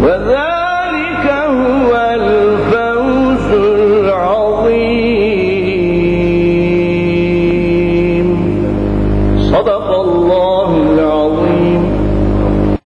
وذا